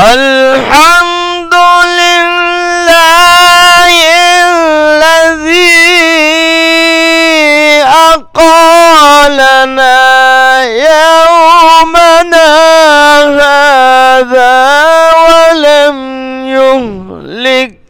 الحمد لله الذي أقالنا يومنا هذا ولم يهلكنا